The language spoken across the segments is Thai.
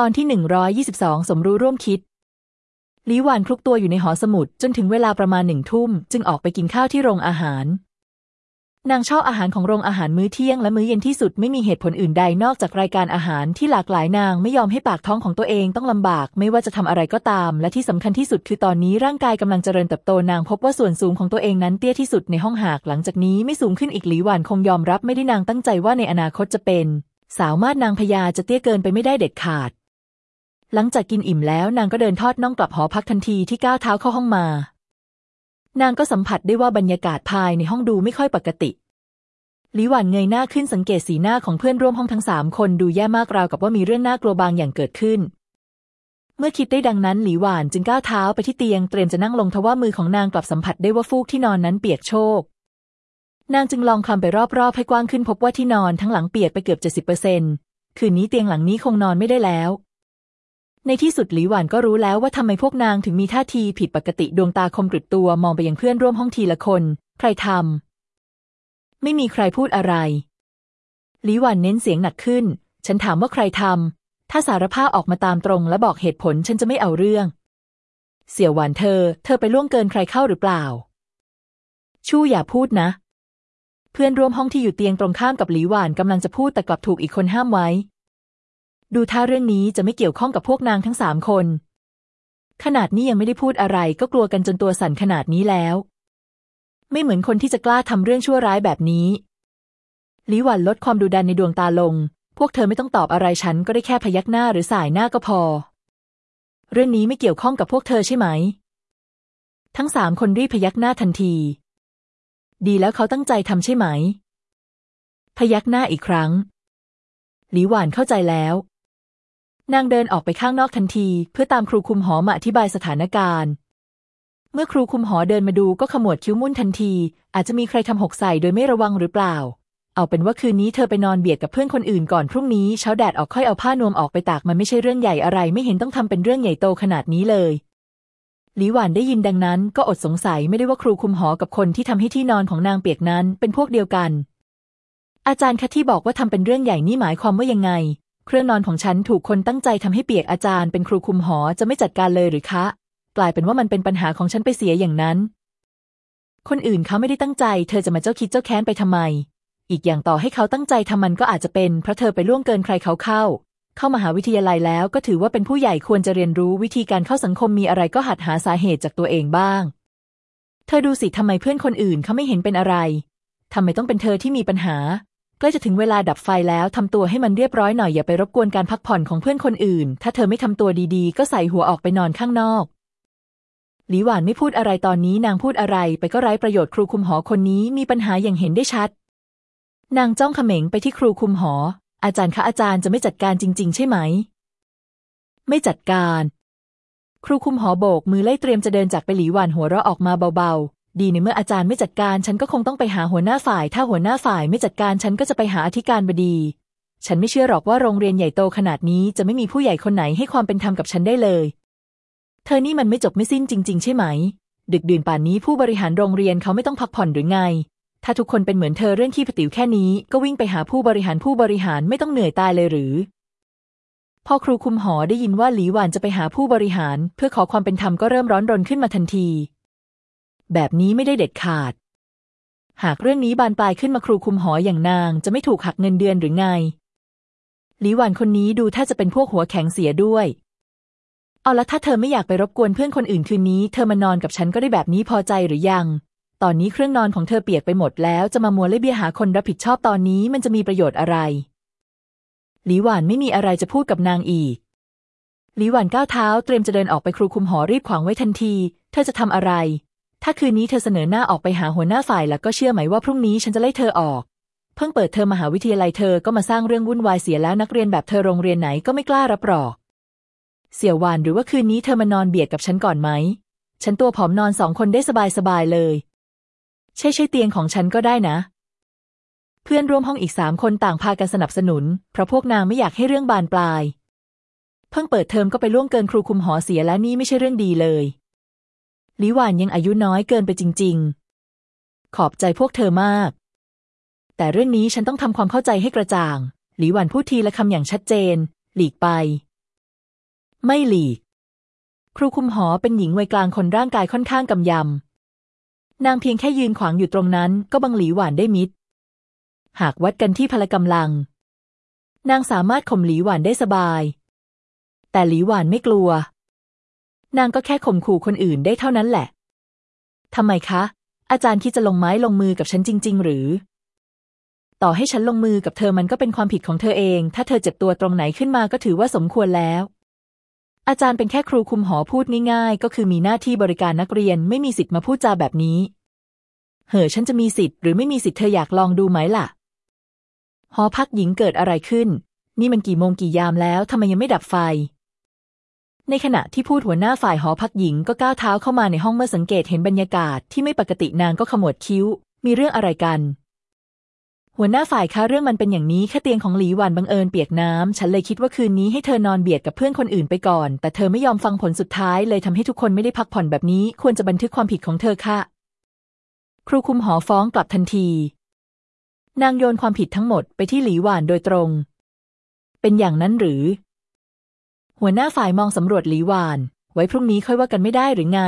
ตอนที่ 122 สมรู้ร่วมคิดลิหวานคลุกตัวอยู่ในหอสมุดจนถึงเวลาประมาณหนึ่งทุ่ม จึงออกไปกินข้าวที่โรงอาหาร นางชอบอาหารของโรงอาหารมื้อเที่ยงและมื้อเย็นที่สุดไม่มีเหตุผลอื่นใดนอกจากรายการอาหารที่หลากหลายนางไม่ยอมให้ปากท้องของตัวเองต้องลำบาก ไม่ว่าจะทำอะไรก็ตาม และที่สำคัญที่สุดคือตอนนี้ร่างกายกำลังเจริญเติบโตนางพบว่าส่วนสูงของตัวเองนั้นเตี้ยที่สุดในห้องหากหลังจากนี้ไม่สูงขึ้นอีกหลีหวานคงยอมรับไม่ได้นางตั้งใจว่าในอนาคตจะเป็น สาวมาดนางพญาจะเตี้ยเกินไปไม่ได้เด็ดขาด หลังจากกินอิ่มแล้วนางก็เดินทอดน่องกลับหอพักทันทีที่ก้าวเท้าเข้าห้องมา นางก็สัมผัสได้ว่าบรรยากาศภายในห้องดูไม่ค่อยปกติหลีหวันเงยหน้าขึ้นสังเกตสีหน้าของเพื่อนร่วมห้องทั้งสามคนดูแย่มากราวกับว่ามีเรื่องน่ากลัวบางอย่างเกิดขึ้น เมื่อคิดได้ดังนั้นหลีหวานจึงก้าวเท้าไปที่เตียงเตรียมจะนั่งลงทว่ามือของนางกลับสัมผัสได้ว่าฟูกที่นอนนั้นเปียกโชก นางจึงลองคลำไปรอบๆให้กว้างขึ้นพบว่าที่นอนทั้งหลังเปียกไปเกือบเจ็ดสิบเปอร์เซ็นคืนนี้เตียงหลังนี้คงนอนไม่ได้แล้ว ในที่สุดหลีหวานก็รู้แล้วว่าทำไมพวกนางถึงมีท่าทีผิดปกติดวงตาคมกริบตัวมองไปยังเพื่อนร่วมห้องทีละคน ใครทำไม่มีใครพูดอะไรหลีหวันเน้นเสียงหนักขึ้น ฉันถามว่าใครทำถ้าสารภาพออกมาตามตรงและบอกเหตุผลฉันจะไม่เอาเรื่อง เสี่ยวหวานเธอ เธอไปล่วงเกินใครเข้าหรือเปล่า ชู่อย่าพูดนะ เพื่อนร่วมห้องที่อยู่เตียงตรงข้ามกับหลีหวานกำลังจะพูดแต่กลับถูกอีกคนห้ามไว้ ดูท่าเรื่องนี้จะไม่เกี่ยวข้องกับพวกนางทั้งสามคน ขนาดนี้ยังไม่ได้พูดอะไรก็กลัวกันจนตัวสั่นขนาดนี้แล้ว ไม่เหมือนคนที่จะกล้าทำเรื่องชั่วร้ายแบบนี้ลิหวันลดความดุดันในดวงตาลง พวกเธอไม่ต้องตอบอะไรฉันก็ได้แค่พยักหน้าหรือสายหน้าก็พอ เรื่องนี้ไม่เกี่ยวข้องกับพวกเธอใช่ไหม ทั้งสามคนรีบพยักหน้าทันที ดีแล้วเขาตั้งใจทำใช่ไหม พยักหน้าอีกครั้ง หลีหวานเข้าใจแล้ว นางเดินออกไปข้างนอกทันที เพื่อตามครูคุมหอมาอธิบายสถานการณ์ เมื่อครูคุมหอเดินมาดูก็ขมวดคิ้วมุ่นทันที อาจจะมีใครทำหกใส่โดยไม่ระวังหรือเปล่า เอาเป็นว่าคืนนี้เธอไปนอนเบียดกับเพื่อนคนอื่นก่อนพรุ่งนี้เช้าแดดออกค่อยเอาผ้านวมออกไปตากมันไม่ใช่เรื่องใหญ่อะไร ไม่เห็นต้องทำเป็นเรื่องใหญ่โตขนาดนี้เลยหลีหวานได้ยินดังนั้นก็อดสงสัยไม่ได้ว่าครูคุมหอกับคนที่ทำให้ที่นอนของนางเปียกนั้นเป็นพวกเดียวกันอาจารย์คะที่บอกว่าทำเป็นเรื่องใหญ่นี่หมายความว่ายังไง เครื่องนอนของฉันถูกคนตั้งใจทำให้เปียกอาจารย์เป็นครูคุมหอจะไม่จัดการเลยหรือคะ กลายเป็นว่ามันเป็นปัญหาของฉันไปเสียอย่างนั้น คนอื่นเขาไม่ได้ตั้งใจ เธอจะมาเจ้าคิดเจ้าแค้นไปทำไม อีกอย่างต่อให้เขาตั้งใจทำมันก็อาจจะเป็นเพราะเธอไปล่วงเกินใครเขาเข้า เข้ามหาวิทยาลัยแล้วก็ถือว่าเป็นผู้ใหญ่ควรจะเรียนรู้วิธีการเข้าสังคมมีอะไรก็หัดหาสาเหตุจากตัวเองบ้าง เธอดูสิทำไมเพื่อนคนอื่นเขาไม่เห็นเป็นอะไรทำไมต้องเป็นเธอที่มีปัญหา ล้จะถึงเวลาดับไฟแล้วทำตัวให้มันเรียบร้อยหน่อยอย่าไปรบกวนการพักผ่อนของเพื่อนคนอื่น ถ้าเธอไม่ทำตัวดีๆ ก็ใส่หัวออกไปนอนข้างนอก หลีหวานไม่พูดอะไรตอนนี้นางพูดอะไรไปก็ไร้ประโยชน์ครูคุมหอคนนี้มีปัญหาอย่างเห็นได้ชัด นางจ้องเขม็งไปที่ครูคุมหอ อาจารย์คะอาจารย์จะไม่จัดการจริง ๆ ใช่ไหม ไม่จัดการ ครูคุมหอโบกมือไล่เตรียมจะเดินจากไปหลีหวานหัวเราะออกมาเบาๆ ดีในเมื่ออาจารย์ไม่จัดการ ฉันก็คงต้องไปหาหัวหน้าฝ่าย ถ้าหัวหน้าฝ่ายไม่จัดการฉันก็จะไปหาอธิการบดี ฉันไม่เชื่อหรอกว่าโรงเรียนใหญ่โตขนาดนี้จะไม่มีผู้ใหญ่คนไหนให้ความเป็นธรรมกับฉันได้เลย เธอนี่มันไม่จบไม่สิ้นจริง ๆ ใช่ไหม ดึกดื่นป่านนี้ผู้บริหารโรงเรียนเขาไม่ต้องพักผ่อนหรือไง ถ้าทุกคนเป็นเหมือนเธอเรื่องขี้ผติ๋วแค่นี้ ก็วิ่งไปหาผู้บริหารผู้บริหารไม่ต้องเหนื่อยตายเลยหรือพอครูคุมหอได้ยินว่าหลีหวานจะไปหาผู้บริหาร เพื่อขอความเป็นธรรมก็เริ่มร้อนรนขึ้นมาทันที แบบนี้ไม่ได้เด็ดขาด หากเรื่องนี้บานปลายขึ้นมาครูคุมหออย่างนางจะไม่ถูกหักเงินเดือนหรือไงหลีหวานคนนี้ดูถ้าจะเป็นพวกหัวแข็งเสียด้วยเอาละถ้าเธอไม่อยากไปรบกวนเพื่อนคนอื่นคืนนี้ เธอมานอนกับฉันก็ได้แบบนี้พอใจหรือยัง ตอนนี้เครื่องนอนของเธอเปียกไปหมดแล้วจะมามัวเล่เบียหาคนรับผิดชอบตอนนี้มันจะมีประโยชน์อะไร หลีหวานไม่มีอะไรจะพูดกับนางอีก หลีหวานก้าวเท้าเตรียมจะเดินออกไปครูคุมหอรีบขวางไว้ทันที เธอจะทำอะไร ถ้าคืนนี้เธอเสนอหน้าออกไปหาหัวหน้าฝ่ายแล้วก็เชื่อไหมว่าพรุ่งนี้ฉันจะไล่เธอออก เพิ่งเปิดเทอมมหาวิทยาลัยเธอก็มาสร้างเรื่องวุ่นวายเสียแล้วนักเรียนแบบเธอโรงเรียนไหนก็ไม่กล้ารับหรอก เสี่ยวหวานหรือว่าคืนนี้เธอมานอนเบียดกับฉันก่อนไหม ฉันตัวผอมนอนสองคนได้สบายๆเลย ใช่ใช่เตียงของฉันก็ได้นะ เพื่อนร่วมห้องอีกสามคนต่างพากันสนับสนุน เพราะพวกนางไม่อยากให้เรื่องบานปลาย เพิ่งเปิดเทอมก็ไปล่วงเกินครูคุมหอเสียแล้วนี่ไม่ใช่เรื่องดีเลย ลิหวานยังอายุน้อยเกินไปจริง ๆ ขอบใจพวกเธอมาก แต่เรื่องนี้ฉันต้องทำความเข้าใจให้กระจ่าง หลีหวานพูดทีละคำอย่างชัดเจน หลีกไป ไม่หลีก ครูคุมหอเป็นหญิงวัยกลางคนร่างกายค่อนข้างกำยำ นางเพียงแค่ยืนขวางอยู่ตรงนั้น ก็บังหลีหวานได้มิด หากวัดกันที่พละกำลัง นางสามารถข่มหลีหวานได้สบาย แต่หลีหวานไม่กลัว นางก็แค่ข่มขู่คนอื่นได้เท่านั้นแหละทำไมคะ อาจารย์คิดจะลงไม้ลงมือกับฉันจริง ๆ หรือ ต่อให้ฉันลงมือกับเธอมันก็เป็นความผิดของเธอเอง ถ้าเธอเจ็บตัวตรงไหนขึ้นมาก็ถือว่าสมควรแล้ว อาจารย์เป็นแค่ครูคุมหอพูดง่าย ๆ ก็คือมีหน้าที่บริการนักเรียนไม่มีสิทธิ์มาพูดจาแบบนี้ เหอฉันจะมีสิทธิ์หรือไม่มีสิทธิ์เธออยากลองดูไหมล่ะ หอพักหญิงเกิดอะไรขึ้น นี่มันกี่โมงกี่ยามแล้วทำไมยังไม่ดับไฟ ในขณะที่พูดหัวหน้าฝ่ายหอพักหญิงก็ก้าวเท้าเข้ามาในห้องเมื่อสังเกตเห็นบรรยากาศที่ไม่ปกตินางก็ขมวดคิ้ว มีเรื่องอะไรกัน หัวหน้าฝ่ายคะเรื่องมันเป็นอย่างนี้ค่เตียงของหลีหวานบังเอิญเปียกน้ำฉันเลยคิดว่าคืนนี้ให้เธอนอนเบียดกับเพื่อนคนอื่นไปก่อน แต่เธอไม่ยอมฟังผลสุดท้ายเลยทำให้ทุกคนไม่ได้พักผ่อนแบบนี้ ควรจะบันทึกความผิดของเธอค่ะ ครูคุมหอฟ้องกลับทันที นางโยนความผิดทั้งหมดไปที่หลีหวานโดยตรง เป็นอย่างนั้นหรือ หัวหน้าฝ่ายมองสำรวจหลีหวาน ไว้พรุ่งนี้ค่อยว่ากันไม่ได้หรือไง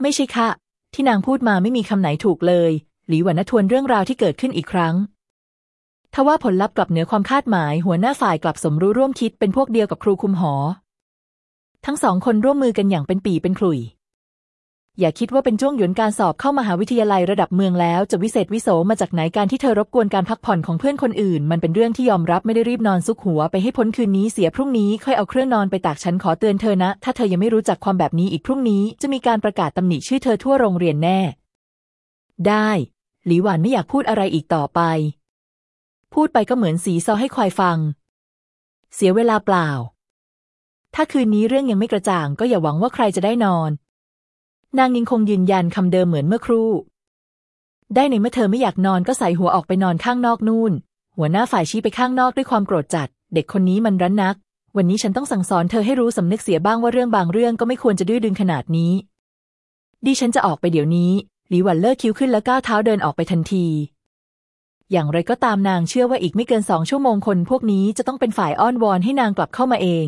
ไม่ใช่ค่ะ ที่นางพูดมาไม่มีคำไหนถูกเลย หลีหวานทวนเรื่องราวที่เกิดขึ้นอีกครั้งทว่าผลลัพธ์กลับเหนือความคาดหมาย หัวหน้าฝ่ายกลับสมรู้ร่วมคิดเป็นพวกเดียวกับครูคุมหอ ทั้งสองคนร่วมมือกันอย่างเป็นปีเป็นขลุ่ย อย่าคิดว่าเป็นจ้วงหยวนการสอบเข้ามหาวิทยาลัยระดับเมืองแล้ว จะวิเศษวิโสมาจากไหนการที่เธอรบกวนการพักผ่อนของเพื่อนคนอื่น มันเป็นเรื่องที่ยอมรับไม่ได้รีบนอนซุกหัวไปให้พ้นคืนนี้เสียพรุ่งนี้ค่อยเอาเครื่องนอนไปตากฉันขอเตือนเธอนะ ถ้าเธอยังไม่รู้จักความแบบนี้อีกพรุ่งนี้ จะมีการประกาศตำหนิชื่อเธอทั่วโรงเรียนแน่ ได้ หลีหวานไม่อยากพูดอะไรอีกต่อไป พูดไปก็เหมือนสีซอให้ควายฟัง เสียเวลาเปล่า ถ้าคืนนี้เรื่องยังไม่กระจ่าง ก็อย่าหวังว่าใครจะได้นอน นางยังคงยืนยันคำเดิมเหมือนเมื่อครู่ ได้ในเมื่อเธอไม่อยากนอนก็ใส่หัวออกไปนอนข้างนอกนู่น หัวหน้าฝ่ายชี้ไปข้างนอกด้วยความโกรธจัด เด็กคนนี้มันรั้นนัก วันนี้ฉันต้องสั่งสอนเธอให้รู้สำนึกเสียบ้างว่าเรื่องบางเรื่องก็ไม่ควรจะดื้อดึงขนาดนี้ ดิฉันจะออกไปเดี๋ยวนี้ หลีหวันเลิกคิ้วขึ้นแล้วก้าวเท้าเดินออกไปทันที อย่างไรก็ตามนางเชื่อว่าอีกไม่เกินสองชั่วโมงคนพวกนี้จะต้องเป็นฝ่ายอ้อนวอนให้นางกลับเข้ามาเอง